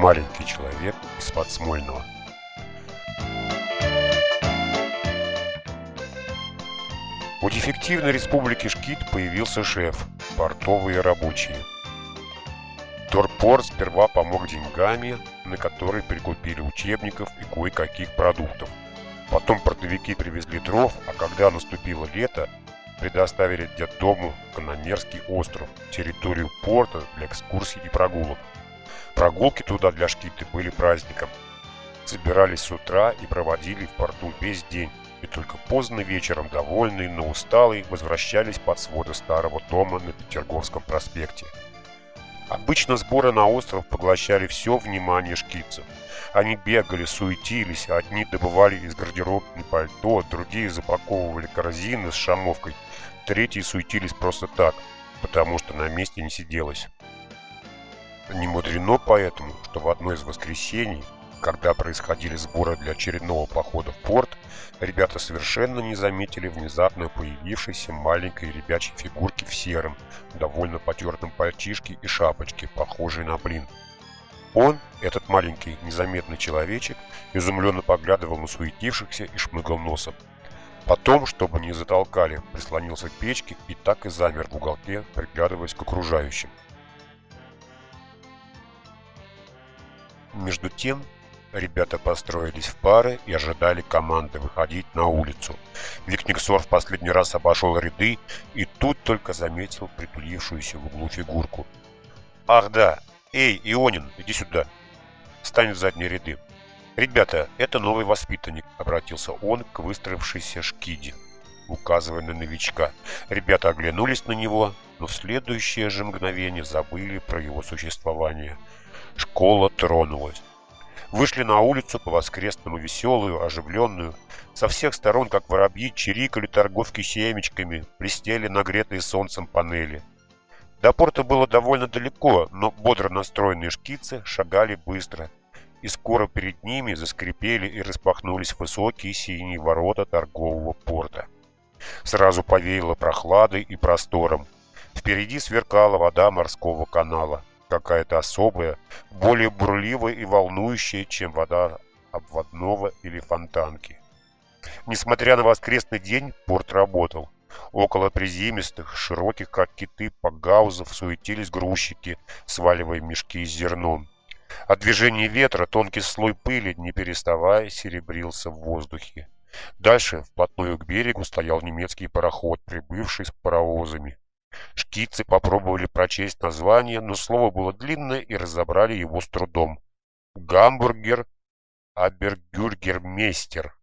маленький человек из-под Смольного. У дефективной республики Шкит появился шеф – портовые рабочие. Торпор сперва помог деньгами, на которые прикупили учебников и кое-каких продуктов. Потом портовики привезли дров, а когда наступило лето, предоставили детдому Канонерский остров, территорию порта для экскурсий и прогулок. Прогулки туда для Шкиты были праздником. Собирались с утра и проводили в порту весь день и только поздно вечером, довольные, но усталые, возвращались под своды старого дома на Петерговском проспекте. Обычно сборы на остров поглощали все внимание шкицев. Они бегали, суетились, а одни добывали из гардеробной пальто, другие запаковывали корзины с шамовкой, третьи суетились просто так, потому что на месте не сиделось. Не мудрено поэтому, что в одно из воскресений когда происходили сборы для очередного похода в порт, ребята совершенно не заметили внезапно появившейся маленькой ребячей фигурки в сером, довольно потертом пальтишке и шапочке, похожей на блин. Он, этот маленький незаметный человечек, изумленно поглядывал на суетившихся и шмыгал носом. Потом, чтобы не затолкали, прислонился к печке и так и замер в уголке, приглядываясь к окружающим. Между тем, Ребята построились в пары и ожидали команды выходить на улицу. Викниксор в последний раз обошел ряды и тут только заметил притулившуюся в углу фигурку. «Ах да! Эй, Ионин, иди сюда!» «Стань в задние ряды!» «Ребята, это новый воспитанник», — обратился он к выстроившейся шкиде, указывая на новичка. Ребята оглянулись на него, но в следующее же мгновение забыли про его существование. Школа тронулась вышли на улицу по-воскресному веселую, оживленную. Со всех сторон, как воробьи, чирикали торговки семечками, блестели нагретые солнцем панели. До порта было довольно далеко, но бодро настроенные шкицы шагали быстро, и скоро перед ними заскрипели и распахнулись высокие синие ворота торгового порта. Сразу повеяло прохладой и простором. Впереди сверкала вода морского канала какая-то особая, более бурливая и волнующая, чем вода обводного или фонтанки. Несмотря на воскресный день, порт работал. Около приземистых, широких, как киты, погаузов суетились грузчики, сваливая мешки с зерном. От движения ветра тонкий слой пыли, не переставая, серебрился в воздухе. Дальше, вплотную к берегу, стоял немецкий пароход, прибывший с паровозами. Шкицы попробовали прочесть название, но слово было длинное и разобрали его с трудом. Гамбургер Абергюргермейстер.